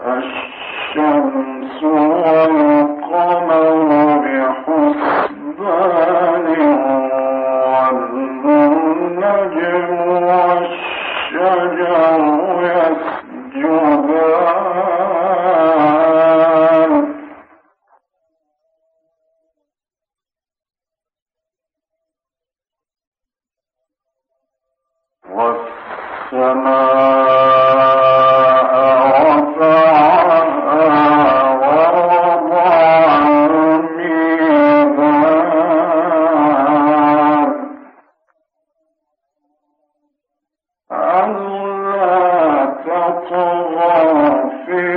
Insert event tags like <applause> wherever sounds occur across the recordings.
الشمس ألا تطغى في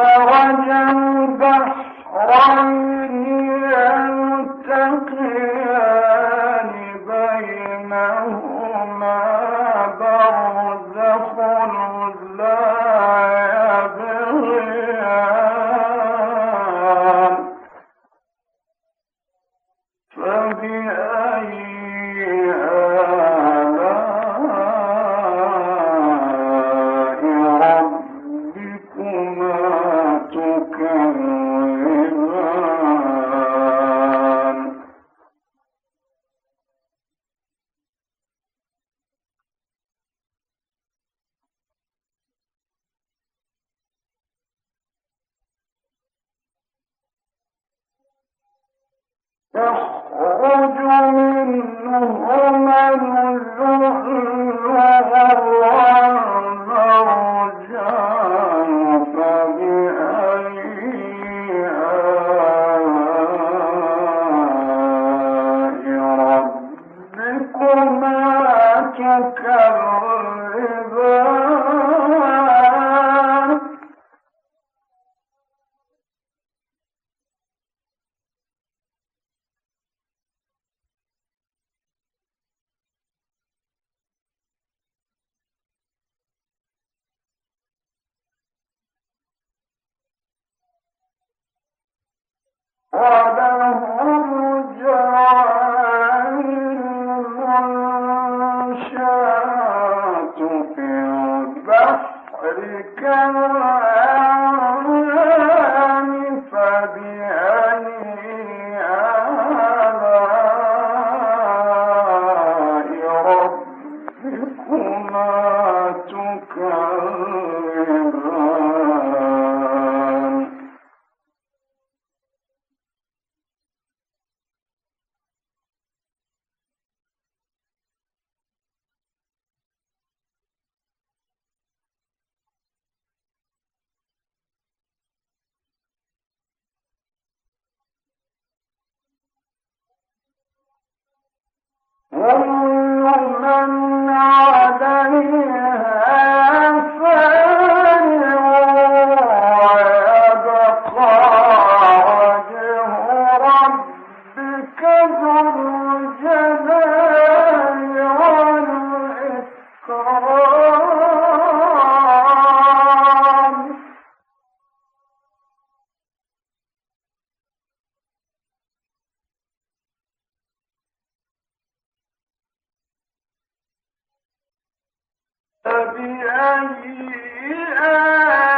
البحرين تخرج منهما اللؤلؤ ولهم جعل كل من فبأي آلاء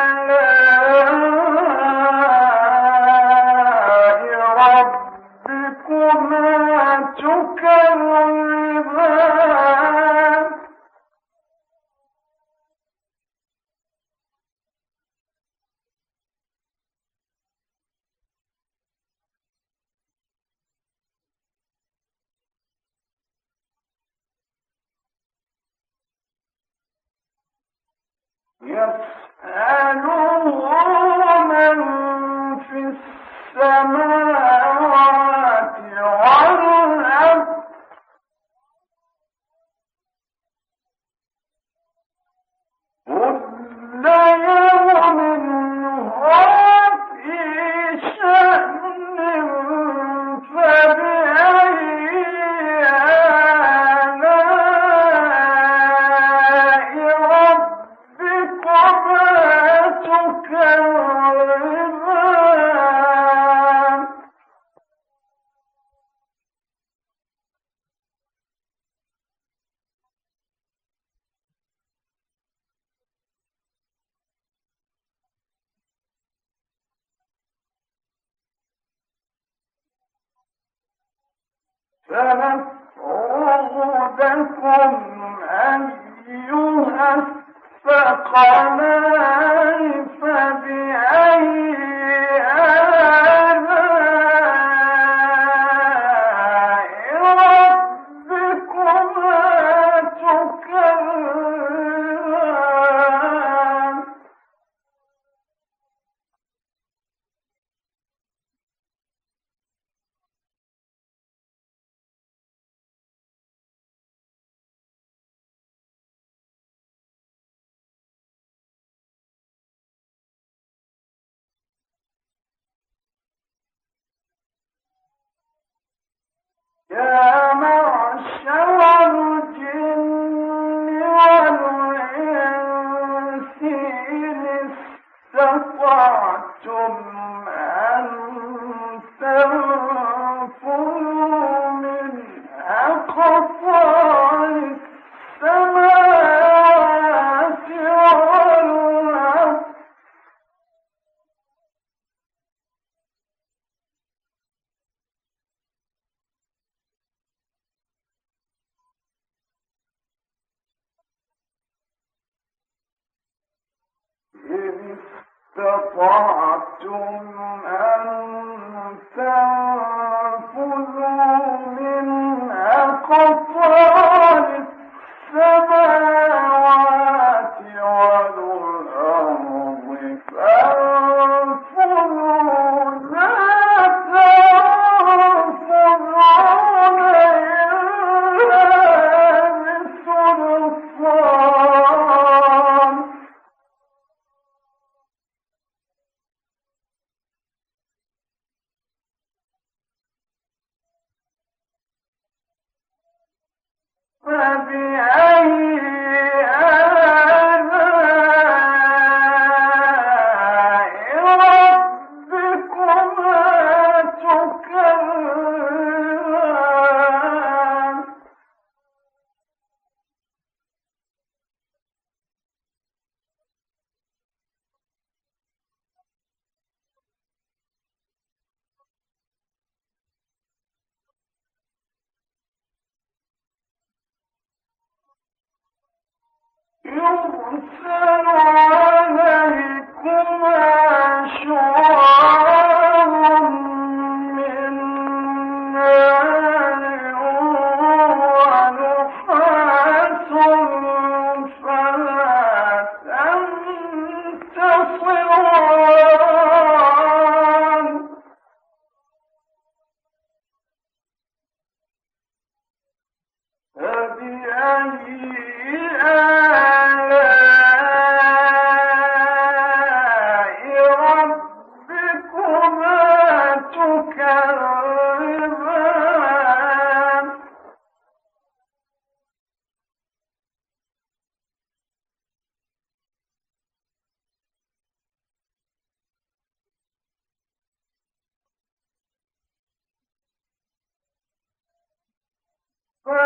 يسأله من في السماء فنفرغ أيها الثقلان فبأي Yeah. قَوْمٍ انشقت الله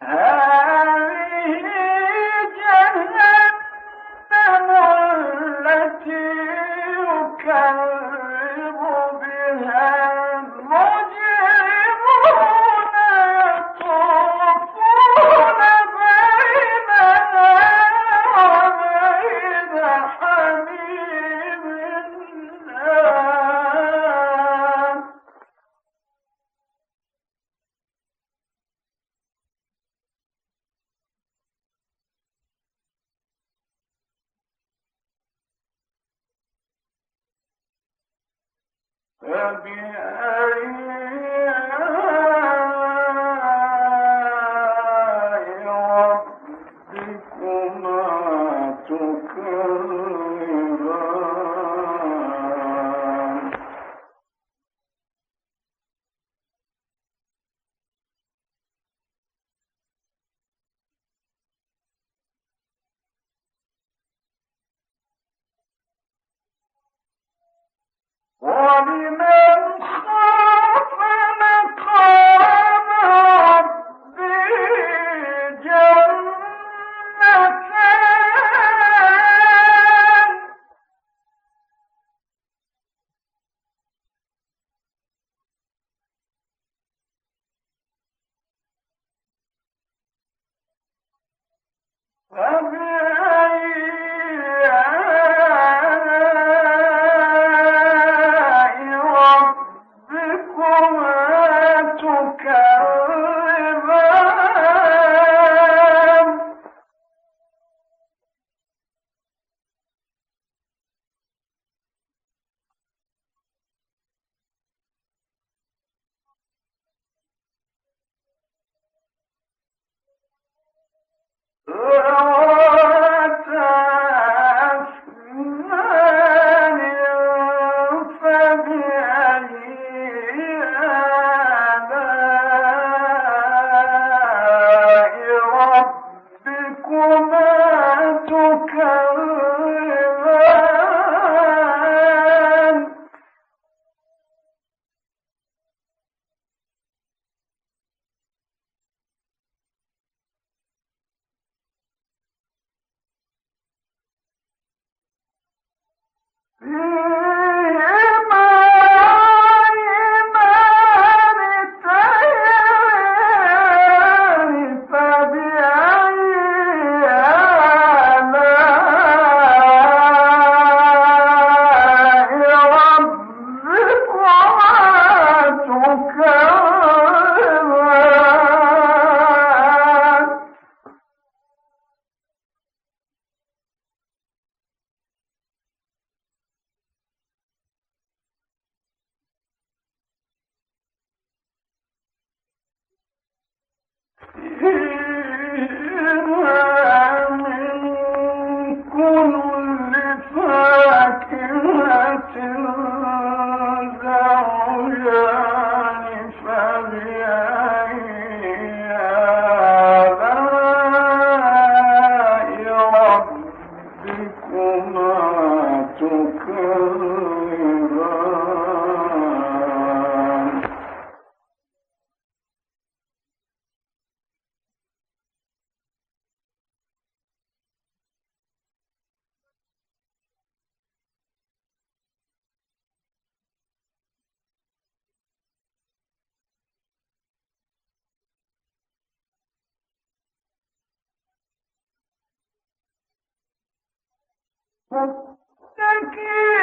Ah! فبأي Oh <laughs> متكئ